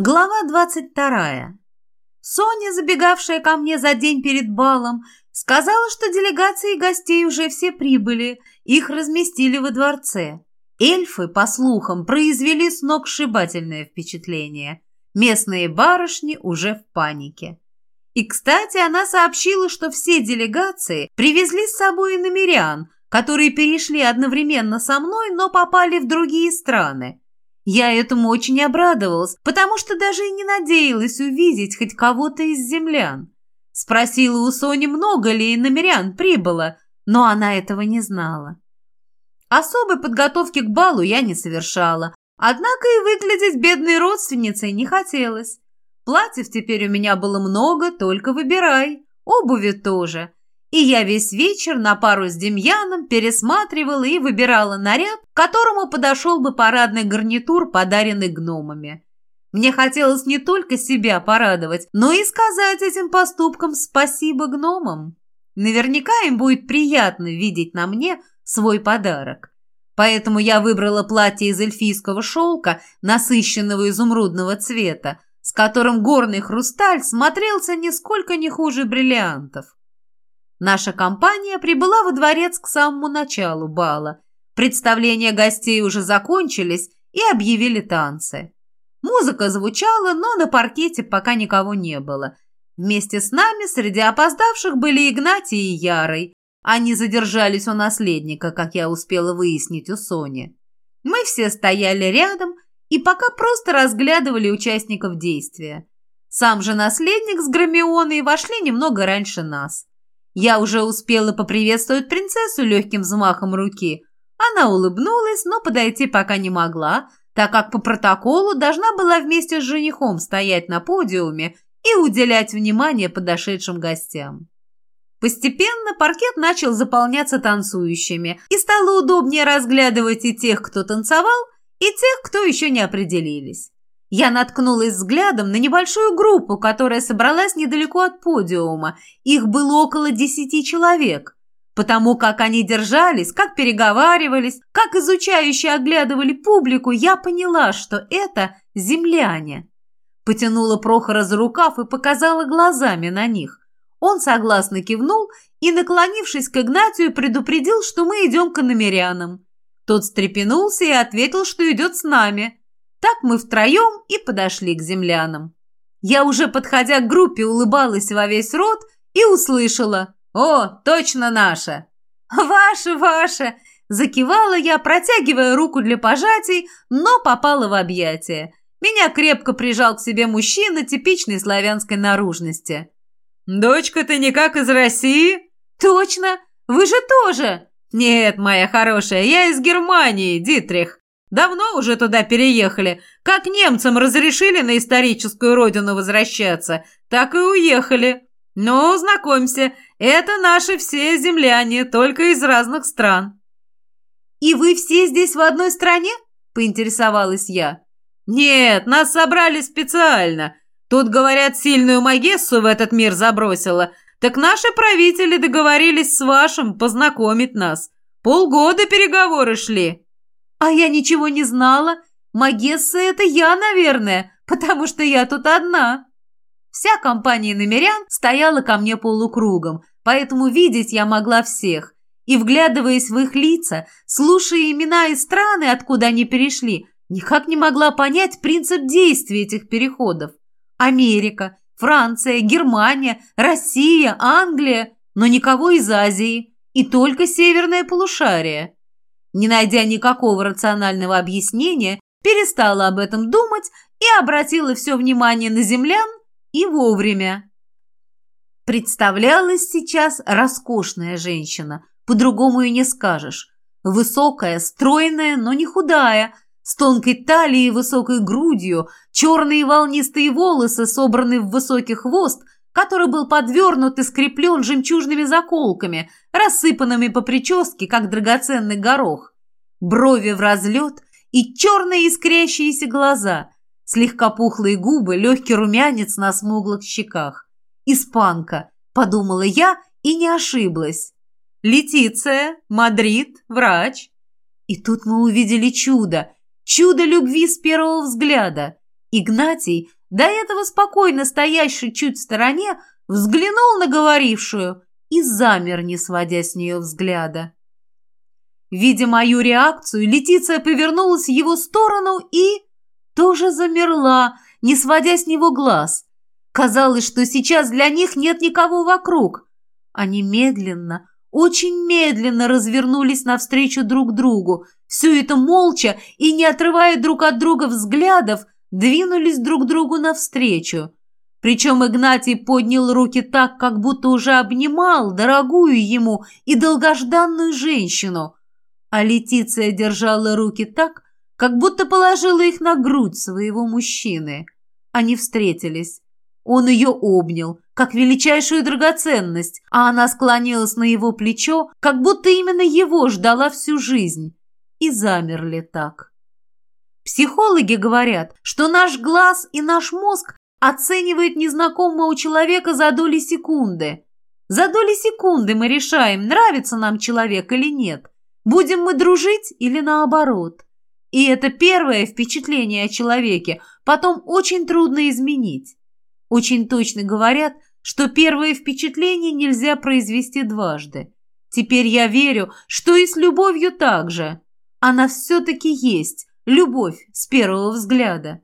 Глава двадцать вторая. Соня, забегавшая ко мне за день перед балом, сказала, что делегации гостей уже все прибыли, их разместили во дворце. Эльфы, по слухам, произвели сногсшибательное впечатление. Местные барышни уже в панике. И, кстати, она сообщила, что все делегации привезли с собой намерян, которые перешли одновременно со мной, но попали в другие страны – я этому очень обрадовалась, потому что даже и не надеялась увидеть хоть кого-то из землян. Спросила у Сони, много ли иномерян прибыло, но она этого не знала. Особой подготовки к балу я не совершала, однако и выглядеть бедной родственницей не хотелось. Платьев теперь у меня было много, только выбирай. Обуви тоже и я весь вечер на пару с Демьяном пересматривала и выбирала наряд, к которому подошел бы парадный гарнитур, подаренный гномами. Мне хотелось не только себя порадовать, но и сказать этим поступкам спасибо гномам. Наверняка им будет приятно видеть на мне свой подарок. Поэтому я выбрала платье из эльфийского шелка, насыщенного изумрудного цвета, с которым горный хрусталь смотрелся нисколько не хуже бриллиантов. Наша компания прибыла во дворец к самому началу бала. Представления гостей уже закончились и объявили танцы. Музыка звучала, но на паркете пока никого не было. Вместе с нами среди опоздавших были Игнатий и Ярый. Они задержались у наследника, как я успела выяснить у Сони. Мы все стояли рядом и пока просто разглядывали участников действия. Сам же наследник с Громионой вошли немного раньше нас. Я уже успела поприветствовать принцессу легким взмахом руки. Она улыбнулась, но подойти пока не могла, так как по протоколу должна была вместе с женихом стоять на подиуме и уделять внимание подошедшим гостям. Постепенно паркет начал заполняться танцующими, и стало удобнее разглядывать и тех, кто танцевал, и тех, кто еще не определились. Я наткнулась взглядом на небольшую группу, которая собралась недалеко от подиума. Их было около десяти человек. Потому как они держались, как переговаривались, как изучающие оглядывали публику, я поняла, что это земляне. Потянула Прохора за рукав и показала глазами на них. Он согласно кивнул и, наклонившись к Игнатию, предупредил, что мы идем к намерянам. Тот встрепенулся и ответил, что идет с нами – так мы втроем и подошли к землянам. Я уже, подходя к группе, улыбалась во весь рот и услышала «О, точно наша!» «Ваша, ваша!» Закивала я, протягивая руку для пожатий, но попала в объятия. Меня крепко прижал к себе мужчина типичной славянской наружности. «Дочка, ты никак из России?» «Точно! Вы же тоже!» «Нет, моя хорошая, я из Германии, Дитрих. Давно уже туда переехали. Как немцам разрешили на историческую родину возвращаться, так и уехали. Ну, знакомься, это наши все земляне, только из разных стран». «И вы все здесь в одной стране?» – поинтересовалась я. «Нет, нас собрали специально. Тут, говорят, сильную Магессу в этот мир забросила. Так наши правители договорились с вашим познакомить нас. Полгода переговоры шли». «А я ничего не знала. Магесса – это я, наверное, потому что я тут одна». Вся компания намерян стояла ко мне полукругом, поэтому видеть я могла всех. И, вглядываясь в их лица, слушая имена и страны, откуда они перешли, никак не могла понять принцип действия этих переходов. Америка, Франция, Германия, Россия, Англия, но никого из Азии, и только северное полушарие. Не найдя никакого рационального объяснения, перестала об этом думать и обратила все внимание на землян и вовремя. Представлялась сейчас роскошная женщина, по-другому и не скажешь. Высокая, стройная, но не худая, с тонкой талией и высокой грудью, черные волнистые волосы, собранные в высокий хвост – который был подвернут и скреплен жемчужными заколками, рассыпанными по прическе, как драгоценный горох. Брови в разлет и черные искрящиеся глаза, слегка пухлые губы, легкий румянец на смуглых щеках. «Испанка», — подумала я и не ошиблась. «Летиция, Мадрид, врач». И тут мы увидели чудо, чудо любви с первого взгляда. Игнатий, до этого спокойно стоящий чуть в стороне, взглянул на говорившую и замер, не сводя с нее взгляда. Видя мою реакцию, Летиция повернулась в его сторону и... тоже замерла, не сводя с него глаз. Казалось, что сейчас для них нет никого вокруг. Они медленно, очень медленно развернулись навстречу друг другу, все это молча и, не отрывая друг от друга взглядов, двинулись друг другу навстречу. Причем Игнатий поднял руки так, как будто уже обнимал дорогую ему и долгожданную женщину, а Летиция держала руки так, как будто положила их на грудь своего мужчины. Они встретились. Он ее обнял, как величайшую драгоценность, а она склонилась на его плечо, как будто именно его ждала всю жизнь. И замерли так. Психологи говорят, что наш глаз и наш мозг оценивают незнакомого человека за доли секунды. За доли секунды мы решаем, нравится нам человек или нет, будем мы дружить или наоборот. И это первое впечатление о человеке потом очень трудно изменить. Очень точно говорят, что первое впечатление нельзя произвести дважды. Теперь я верю, что и с любовью так же. Она все-таки есть, любовь с первого взгляда.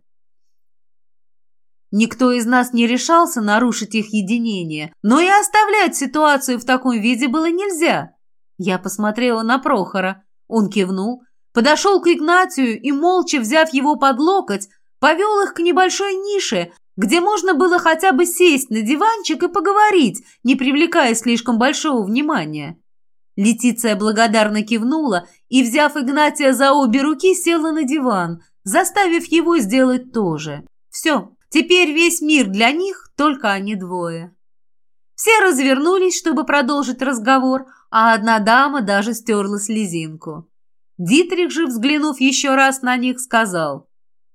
Никто из нас не решался нарушить их единение, но и оставлять ситуацию в таком виде было нельзя. Я посмотрела на Прохора. Он кивнул, подошел к Игнатию и, молча взяв его под локоть, повел их к небольшой нише, где можно было хотя бы сесть на диванчик и поговорить, не привлекая слишком большого внимания. Летиция благодарно кивнула и, взяв Игнатия за обе руки, села на диван, заставив его сделать то же. Все, теперь весь мир для них, только они двое. Все развернулись, чтобы продолжить разговор, а одна дама даже стерла слезинку. Дитрих же, взглянув еще раз на них, сказал,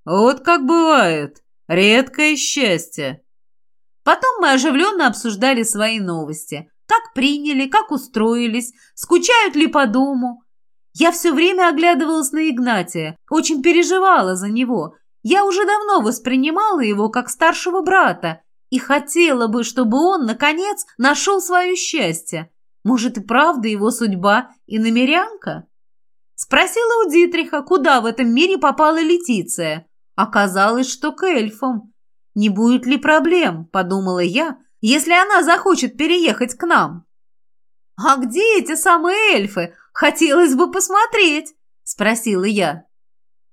«Вот как бывает, редкое счастье». Потом мы оживленно обсуждали свои новости – как приняли, как устроились, скучают ли по дому. Я все время оглядывалась на Игнатия, очень переживала за него. Я уже давно воспринимала его как старшего брата и хотела бы, чтобы он, наконец, нашел свое счастье. Может, и правда его судьба и намерянка? Спросила у Дитриха, куда в этом мире попала Летиция. Оказалось, что к эльфам. «Не будет ли проблем?» – подумала я – если она захочет переехать к нам?» «А где эти самые эльфы? Хотелось бы посмотреть», — спросила я.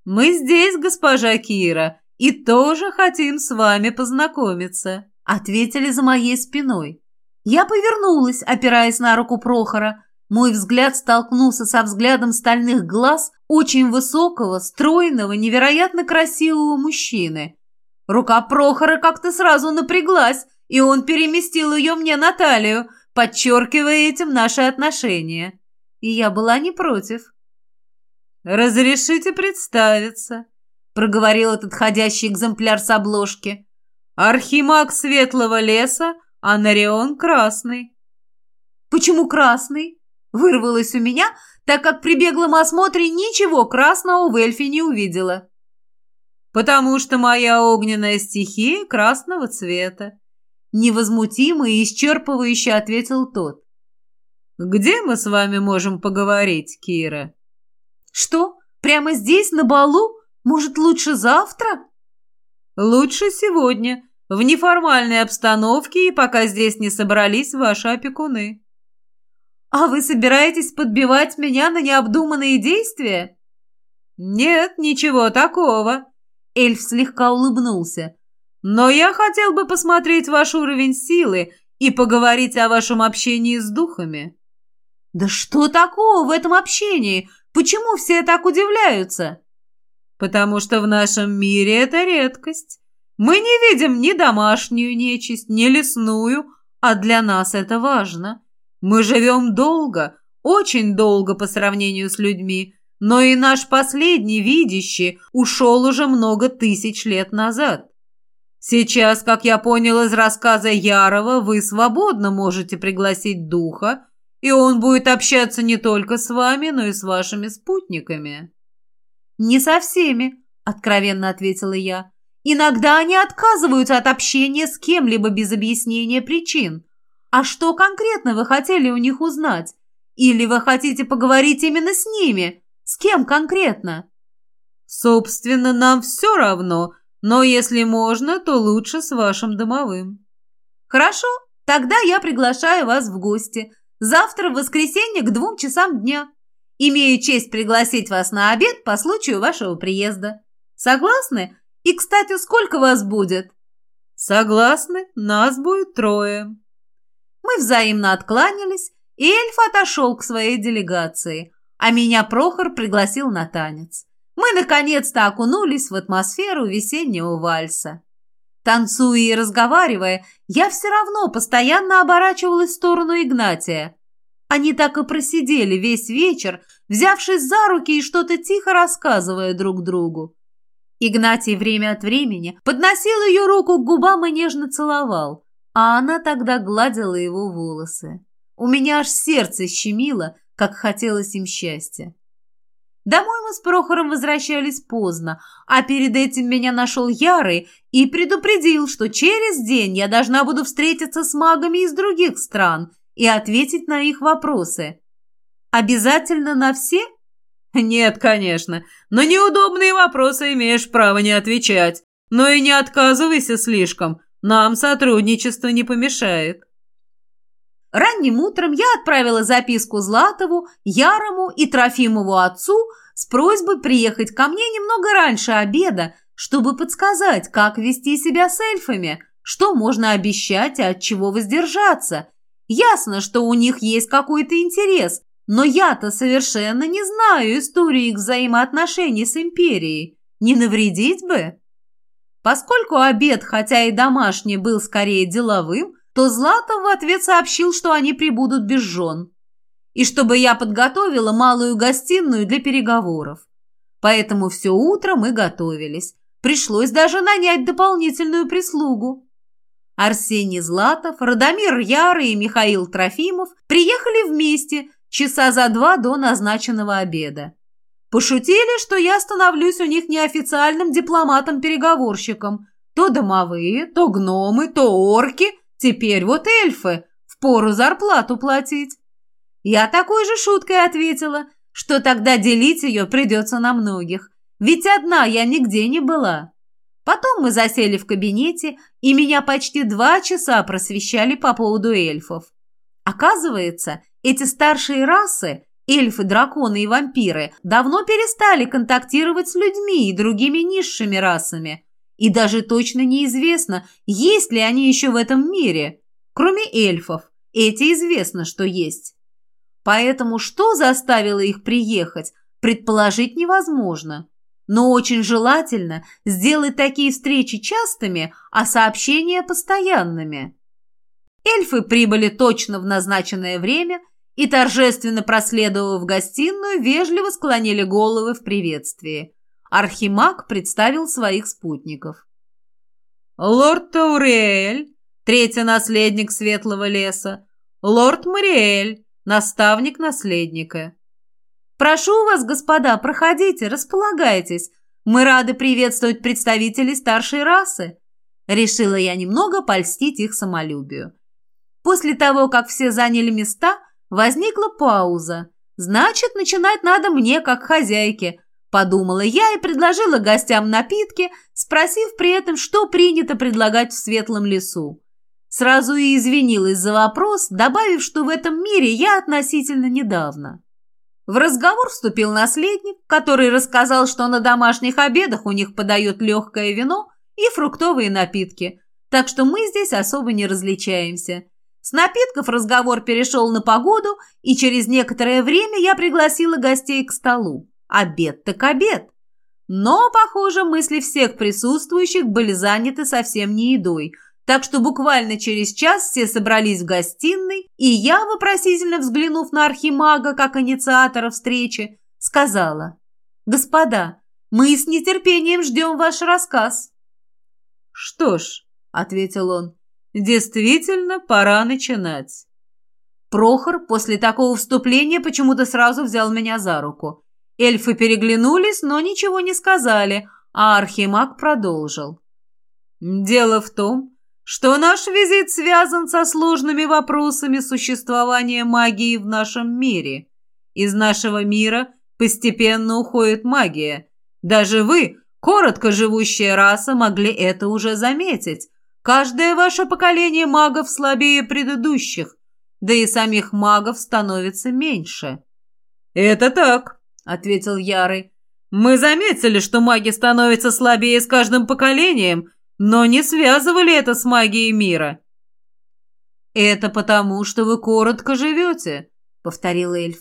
«Мы здесь, госпожа Кира, и тоже хотим с вами познакомиться», — ответили за моей спиной. Я повернулась, опираясь на руку Прохора. Мой взгляд столкнулся со взглядом стальных глаз очень высокого, стройного, невероятно красивого мужчины. Рука Прохора как-то сразу напряглась, и он переместил ее мне на талию, подчеркивая этим наши отношения. И я была не против. «Разрешите представиться», — проговорил этот ходящий экземпляр с обложки. «Архимаг Светлого леса, а Нарион Красный». «Почему красный?» — вырвалось у меня, так как при беглом осмотре ничего красного в эльфе не увидела. «Потому что моя огненная стихия красного цвета», Невозмутимо и исчерпывающе ответил тот. «Где мы с вами можем поговорить, Кира?» «Что? Прямо здесь, на балу? Может, лучше завтра?» «Лучше сегодня, в неформальной обстановке и пока здесь не собрались ваши опекуны». «А вы собираетесь подбивать меня на необдуманные действия?» «Нет, ничего такого». Эльф слегка улыбнулся. Но я хотел бы посмотреть ваш уровень силы и поговорить о вашем общении с духами». «Да что такого в этом общении? Почему все так удивляются?» «Потому что в нашем мире это редкость. Мы не видим ни домашнюю нечисть, ни лесную, а для нас это важно. Мы живем долго, очень долго по сравнению с людьми, но и наш последний видящий ушел уже много тысяч лет назад. Сейчас, как я понял из рассказа Ярова, вы свободно можете пригласить духа, и он будет общаться не только с вами, но и с вашими спутниками». «Не со всеми», — откровенно ответила я. Иногда они отказываются от общения с кем-либо без объяснения причин. А что конкретно вы хотели у них узнать? Или вы хотите поговорить именно с ними? С кем конкретно? Собственно, нам все равно, но если можно, то лучше с вашим домовым. Хорошо, тогда я приглашаю вас в гости. Завтра в воскресенье к двум часам дня. Имею честь пригласить вас на обед по случаю вашего приезда. Согласны? И, кстати, сколько вас будет? Согласны, нас будет трое. Мы взаимно откланялись, и эльф отошел к своей делегации, а меня Прохор пригласил на танец. Мы наконец-то окунулись в атмосферу весеннего вальса. Танцуя и разговаривая, я все равно постоянно оборачивалась в сторону Игнатия. Они так и просидели весь вечер, взявшись за руки и что-то тихо рассказывая друг другу. Игнатий время от времени подносил ее руку к губам и нежно целовал, а она тогда гладила его волосы. У меня аж сердце щемило, как хотелось им счастья. Домой мы с Прохором возвращались поздно, а перед этим меня нашел Ярый и предупредил, что через день я должна буду встретиться с магами из других стран и ответить на их вопросы. Обязательно на все? Нет, конечно, на неудобные вопросы имеешь право не отвечать, но и не отказывайся слишком, нам сотрудничество не помешает. Ранним утром я отправила записку Златову, Ярому и Трофимову отцу с просьбой приехать ко мне немного раньше обеда, чтобы подсказать, как вести себя с эльфами, что можно обещать, а от чего воздержаться. Ясно, что у них есть какой-то интерес, но я-то совершенно не знаю истории их взаимоотношений с империей. Не навредить бы? Поскольку обед, хотя и домашний, был скорее деловым, то Златов в ответ сообщил, что они прибудут без жен. И чтобы я подготовила малую гостиную для переговоров. Поэтому все утро мы готовились. Пришлось даже нанять дополнительную прислугу. Арсений Златов, Радомир Ярый и Михаил Трофимов приехали вместе часа за два до назначенного обеда. Пошутили, что я становлюсь у них неофициальным дипломатом-переговорщиком. То домовые, то гномы, то орки – Теперь вот эльфы, впору зарплату платить. Я такой же шуткой ответила, что тогда делить ее придется на многих, ведь одна я нигде не была. Потом мы засели в кабинете, и меня почти два часа просвещали по поводу эльфов. Оказывается, эти старшие расы, эльфы, драконы и вампиры, давно перестали контактировать с людьми и другими низшими расами – и даже точно неизвестно, есть ли они еще в этом мире. Кроме эльфов, эти известно, что есть. Поэтому что заставило их приехать, предположить невозможно. Но очень желательно сделать такие встречи частыми, а сообщения постоянными. Эльфы прибыли точно в назначенное время и, торжественно проследовав в гостиную, вежливо склонили головы в приветствии. Архимаг представил своих спутников. «Лорд Таурель, третий наследник Светлого леса, лорд Мариэль, наставник наследника». «Прошу вас, господа, проходите, располагайтесь. Мы рады приветствовать представителей старшей расы». Решила я немного польстить их самолюбию. После того, как все заняли места, возникла пауза. Значит, начинать надо мне, как хозяйке – Подумала я и предложила гостям напитки, спросив при этом, что принято предлагать в светлом лесу. Сразу и извинилась за вопрос, добавив, что в этом мире я относительно недавно. В разговор вступил наследник, который рассказал, что на домашних обедах у них подают легкое вино и фруктовые напитки, так что мы здесь особо не различаемся. С напитков разговор перешел на погоду, и через некоторое время я пригласила гостей к столу. Обед так обед. Но, похоже, мысли всех присутствующих были заняты совсем не едой, так что буквально через час все собрались в гостиной, и я, вопросительно взглянув на архимага как инициатора встречи, сказала, «Господа, мы с нетерпением ждем ваш рассказ». «Что ж», — ответил он, — «действительно пора начинать». Прохор после такого вступления почему-то сразу взял меня за руку. Эльфы переглянулись, но ничего не сказали, а Архимаг продолжил. Дело в том, что наш визит связан со сложными вопросами существования магии в нашем мире. Из нашего мира постепенно уходит магия. Даже вы, коротко живущая раса, могли это уже заметить. Каждое ваше поколение магов слабее предыдущих, да и самих магов становится меньше. «Это так», — ответил Ярый. «Мы заметили, что маги становятся слабее с каждым поколением, но не связывали это с магией мира». «Это потому, что вы коротко живете», — повторил эльф.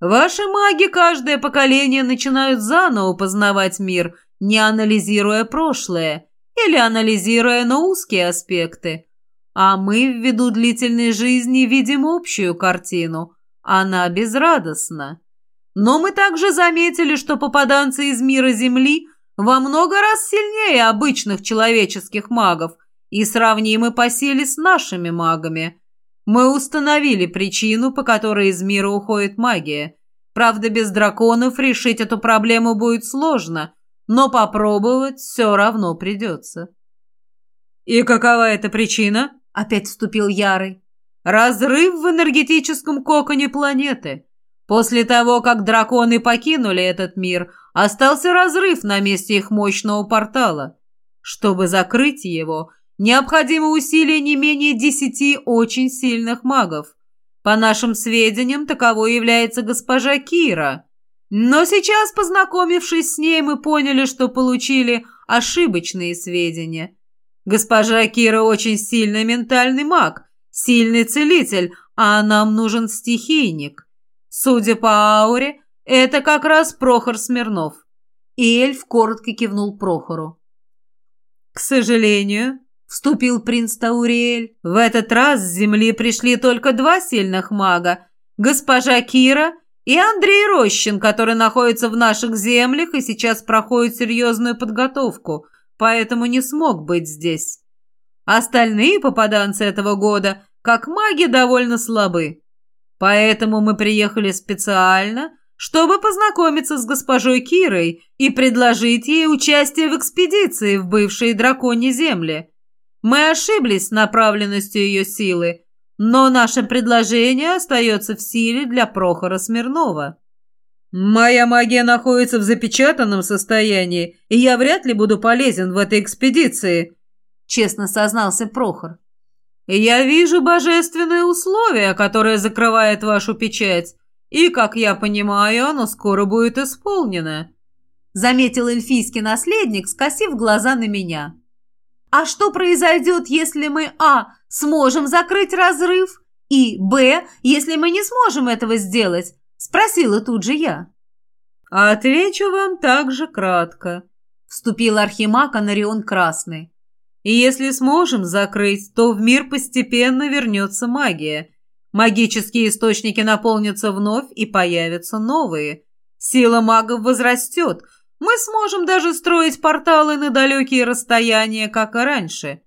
«Ваши маги каждое поколение начинают заново познавать мир, не анализируя прошлое или анализируя на узкие аспекты. А мы ввиду длительной жизни видим общую картину. Она безрадостна. Но мы также заметили, что попаданцы из мира Земли во много раз сильнее обычных человеческих магов и сравнимы по силе с нашими магами. Мы установили причину, по которой из мира уходит магия. Правда, без драконов решить эту проблему будет сложно, но попробовать все равно придется. «И какова эта причина?» – опять вступил Ярый. «Разрыв в энергетическом коконе планеты. После того, как драконы покинули этот мир, остался разрыв на месте их мощного портала. Чтобы закрыть его, необходимо усилие не менее десяти очень сильных магов. По нашим сведениям, таковой является госпожа Кира. Но сейчас, познакомившись с ней, мы поняли, что получили ошибочные сведения. Госпожа Кира очень сильный ментальный маг, сильный целитель, а нам нужен стихийник. Судя по ауре, это как раз Прохор Смирнов. И эльф коротко кивнул Прохору. К сожалению, вступил принц Тауриэль, в этот раз с земли пришли только два сильных мага, госпожа Кира и Андрей Рощин, который находится в наших землях и сейчас проходит серьезную подготовку, поэтому не смог быть здесь. Остальные попаданцы этого года, как маги, довольно слабы. Поэтому мы приехали специально, чтобы познакомиться с госпожой Кирой и предложить ей участие в экспедиции в бывшие драконьи земли. Мы ошиблись с направленностью ее силы, но наше предложение остается в силе для Прохора Смирнова. «Моя магия находится в запечатанном состоянии, и я вряд ли буду полезен в этой экспедиции», — честно сознался Прохор. «Я вижу божественное условие, которое закрывает вашу печать, и, как я понимаю, оно скоро будет исполнено», — заметил эльфийский наследник, скосив глаза на меня. «А что произойдет, если мы, а, сможем закрыть разрыв, и, б, если мы не сможем этого сделать?» — спросила тут же я. «Отвечу вам также кратко», — вступил архимаг Анарион Красный. И если сможем закрыть, то в мир постепенно вернется магия. Магические источники наполнятся вновь и появятся новые. Сила магов возрастет. Мы сможем даже строить порталы на далекие расстояния, как и раньше.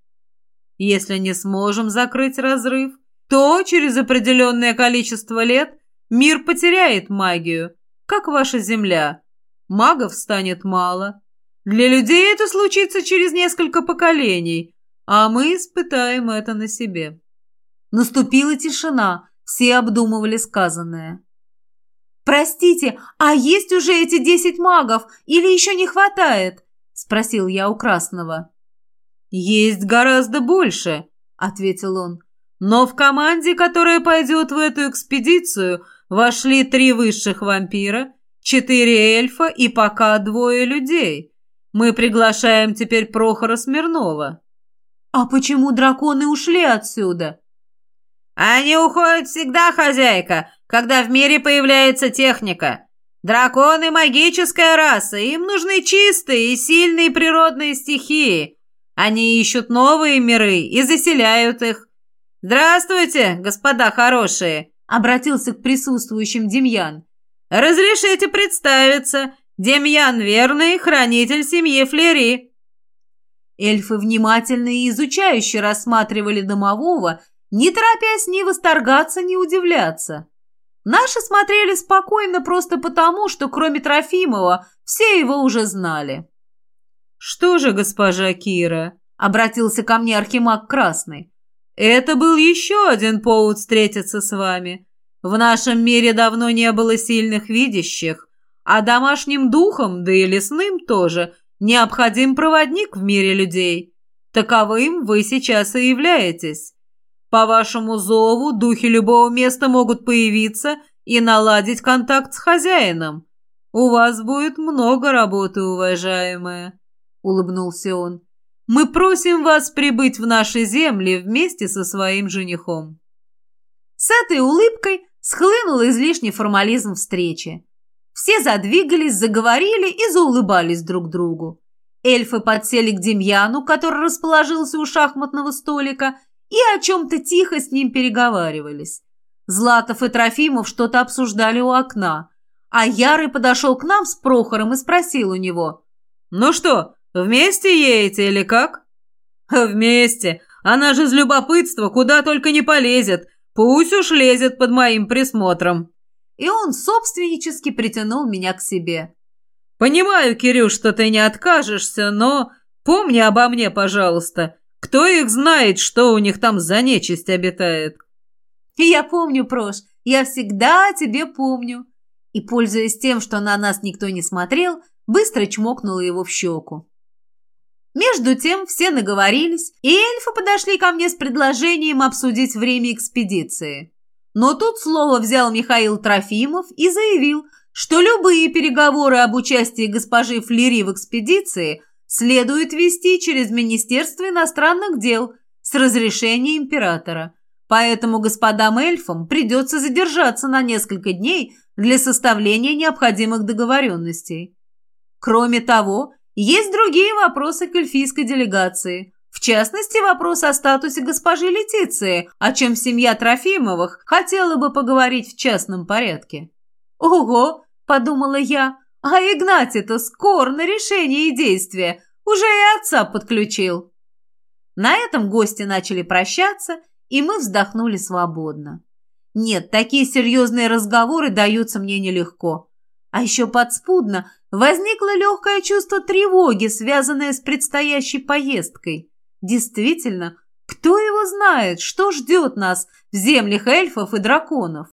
Если не сможем закрыть разрыв, то через определенное количество лет мир потеряет магию, как ваша Земля. Магов станет мало, для людей это случится через несколько поколений, а мы испытаем это на себе. Наступила тишина, все обдумывали сказанное. «Простите, а есть уже эти десять магов или еще не хватает?» – спросил я у Красного. «Есть гораздо больше», – ответил он. «Но в команде, которая пойдет в эту экспедицию, вошли три высших вампира, четыре эльфа и пока двое людей. Мы приглашаем теперь Прохора Смирнова». «А почему драконы ушли отсюда?» «Они уходят всегда, хозяйка, когда в мире появляется техника. Драконы – магическая раса, им нужны чистые и сильные природные стихии. Они ищут новые миры и заселяют их. Здравствуйте, господа хорошие!» – обратился к присутствующим Демьян. «Разрешите представиться. Демьян Верный, хранитель семьи Флери». Эльфы внимательно и изучающе рассматривали домового, не торопясь ни восторгаться, ни удивляться. Наши смотрели спокойно просто потому, что кроме Трофимова все его уже знали. «Что же, госпожа Кира?» – обратился ко мне Архимаг Красный. «Это был еще один повод встретиться с вами. В нашем мире давно не было сильных видящих, а домашним духом, да и лесным тоже, необходим проводник в мире людей. Таковым вы сейчас и являетесь. По вашему зову духи любого места могут появиться и наладить контакт с хозяином. У вас будет много работы, уважаемая», — улыбнулся он. «Мы просим вас прибыть в наши земли вместе со своим женихом». С этой улыбкой схлынул излишний формализм встречи. Все задвигались, заговорили и заулыбались друг другу. Эльфы подсели к Демьяну, который расположился у шахматного столика, и о чем-то тихо с ним переговаривались. Златов и Трофимов что-то обсуждали у окна, а Ярый подошел к нам с Прохором и спросил у него. «Ну что, вместе едете или как?» «Вместе. Она же из любопытства куда только не полезет. Пусть уж лезет под моим присмотром». И он собственнически притянул меня к себе. «Понимаю, Кирюш, что ты не откажешься, но помни обо мне, пожалуйста. Кто их знает, что у них там за нечисть обитает?» «Я помню, Прош, я всегда о тебе помню». И, пользуясь тем, что на нас никто не смотрел, быстро чмокнула его в щеку. Между тем все наговорились, и эльфы подошли ко мне с предложением обсудить время экспедиции. Но тут слово взял Михаил Трофимов и заявил, что любые переговоры об участии госпожи Флери в экспедиции следует вести через Министерство иностранных дел с разрешения императора. Поэтому господам эльфам придется задержаться на несколько дней для составления необходимых договоренностей. Кроме того, есть другие вопросы к эльфийской делегации. В частности, вопрос о статусе госпожи Летиции, о чем семья Трофимовых хотела бы поговорить в частном порядке. «Ого!» – подумала я. «А Игнатий-то скор на решение и действия. Уже и отца подключил». На этом гости начали прощаться, и мы вздохнули свободно. Нет, такие серьезные разговоры даются мне нелегко. А еще подспудно возникло легкое чувство тревоги, связанное с предстоящей поездкой. Действительно, кто его знает, что ждет нас в землях эльфов и драконов?